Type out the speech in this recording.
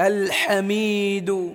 الحميد